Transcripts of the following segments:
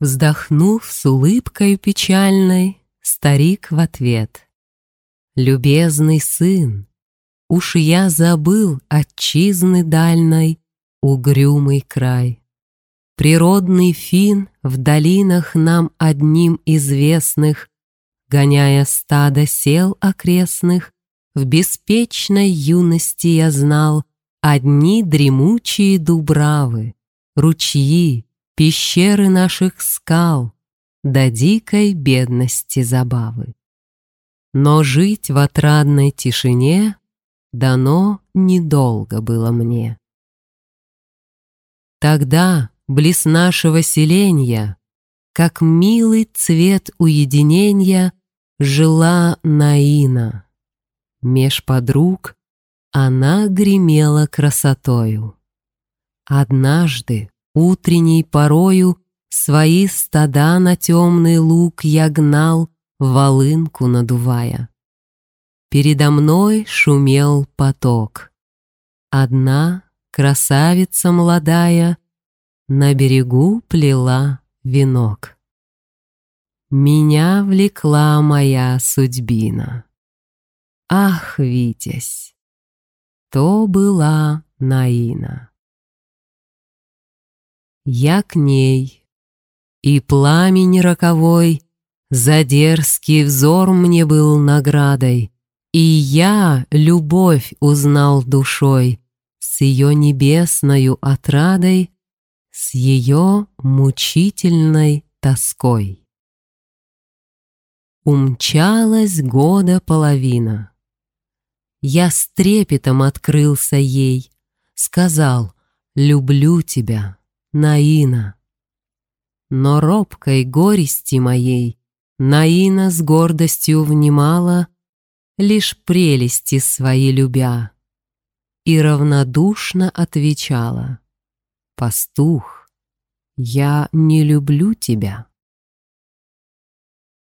Вздохнув с улыбкой печальной, Старик в ответ. «Любезный сын, Уж я забыл отчизны дальной Угрюмый край. Природный фин в долинах Нам одним известных, Гоняя стадо сел окрестных, В беспечной юности я знал Одни дремучие дубравы, Ручьи, пещеры наших скал, До дикой бедности забавы. Но жить в отрадной тишине Дано недолго было мне. Тогда, близ нашего селения, Как милый цвет уединения, Жила Наина. Меж подруг она гремела красотою. Однажды, утренней порою, Свои стада на темный луг я гнал, Волынку надувая. Передо мной шумел поток. Одна красавица молодая На берегу плела венок. Меня влекла моя судьбина. Ах, Витязь, то была Наина. Я к ней, и пламень роковой За дерзкий взор мне был наградой, И я любовь узнал душой С ее небесною отрадой, С ее мучительной тоской. Умчалась года половина. Я с трепетом открылся ей, Сказал «Люблю тебя, Наина». Но робкой горести моей Наина с гордостью внимала, Лишь прелести свои любя, И равнодушно отвечала «Пастух, я не люблю тебя».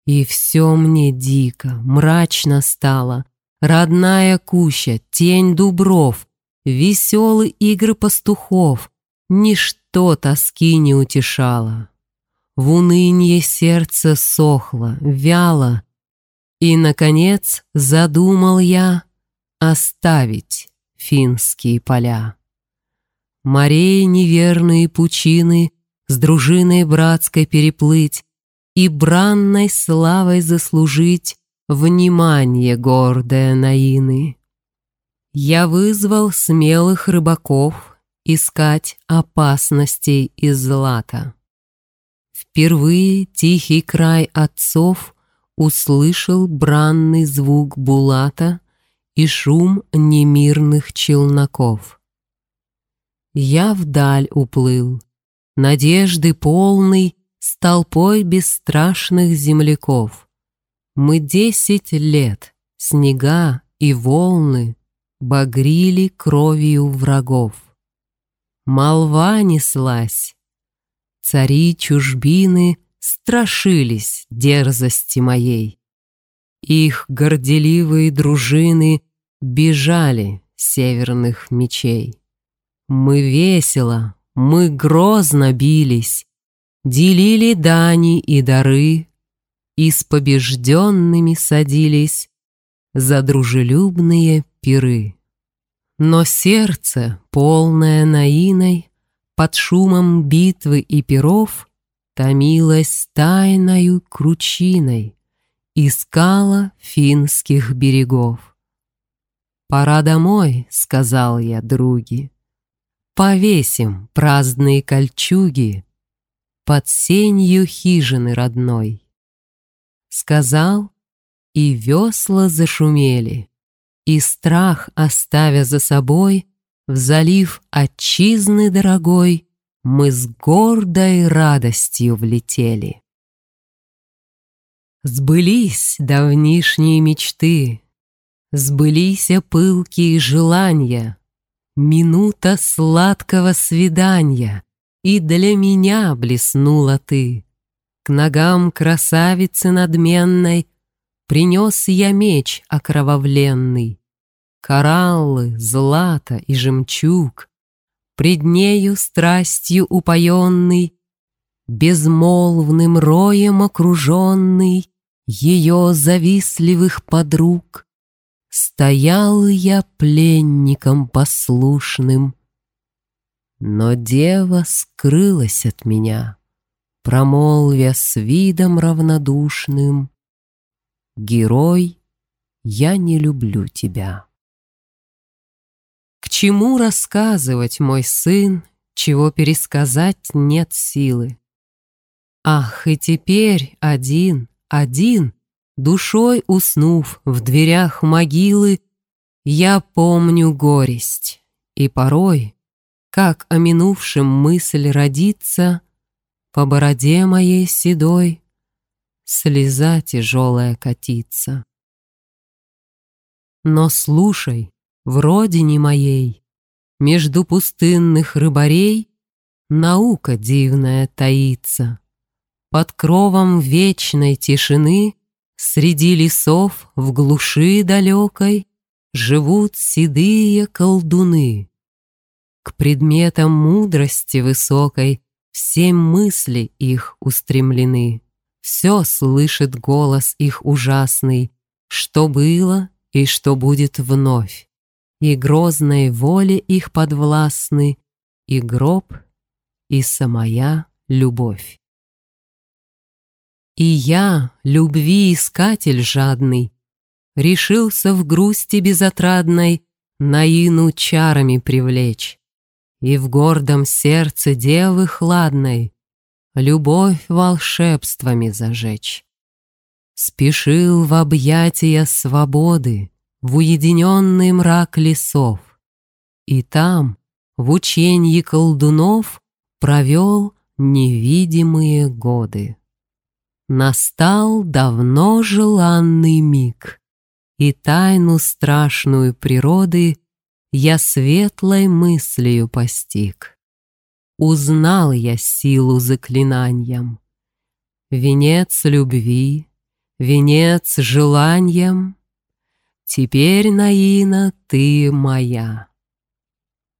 И все мне дико, мрачно стало, Родная куща, тень дубров, Веселые игры пастухов, Ничто тоски не утешало. В унынье сердце сохло, вяло, И, наконец, задумал я Оставить финские поля. Морей неверные пучины С дружиной братской переплыть И бранной славой заслужить Внимание гордое Наины. Я вызвал смелых рыбаков Искать опасностей из злата. Впервые тихий край отцов Услышал бранный звук булата И шум немирных челноков. Я вдаль уплыл, надежды полный С толпой бесстрашных земляков. Мы десять лет, снега и волны Багрили кровью врагов. Молва неслась, Цари чужбины страшились дерзости моей. Их горделивые дружины бежали северных мечей. Мы весело, мы грозно бились, делили дани и дары, и с побежденными садились за дружелюбные пиры. Но сердце, полное наиной, под шумом битвы и перов Томилась тайною кручиной, Искала финских берегов. «Пора домой», — сказал я други, Повесим праздные кольчуги Под сенью хижины родной. Сказал, и весла зашумели, И страх, оставя за собой, в залив отчизны дорогой Мы с гордой радостью влетели. Сбылись давнишние мечты, Сбылись пылкие желания, Минута сладкого свидания, И для меня блеснула ты. К ногам красавицы надменной Принес я меч окровавленный, кораллы, злато и жемчуг, Пред нею страстью упоенный, Безмолвным роем окруженный Ее завистливых подруг, Стоял я пленником послушным, Но дева скрылась от меня, Промолвя с видом равнодушным, Герой, я не люблю тебя. К чему рассказывать, мой сын, Чего пересказать нет силы? Ах, и теперь один, один, Душой уснув в дверях могилы, Я помню горесть, и порой, Как о минувшем мысль родится, По бороде моей седой Слеза тяжелая катится. Но слушай, в родине моей, Между пустынных рыбарей Наука дивная таится. Под кровом вечной тишины Среди лесов в глуши далекой Живут седые колдуны. К предметам мудрости высокой Все мысли их устремлены. Все слышит голос их ужасный, Что было и что будет вновь. И грозной воле их подвластны И гроб, и самая любовь. И я, любви искатель жадный, Решился в грусти безотрадной Наину чарами привлечь И в гордом сердце девы хладной Любовь волшебствами зажечь. Спешил в объятия свободы В уединенный мрак лесов, И там, в ученье колдунов, Провел невидимые годы. Настал давно желанный миг, И тайну страшную природы Я светлой мыслью постиг. Узнал я силу заклинанием. Венец любви, венец желанием, Теперь, Наина, ты моя.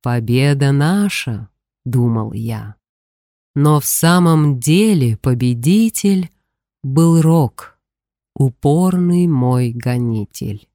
Победа наша, думал я. Но в самом деле победитель был Рок, упорный мой гонитель.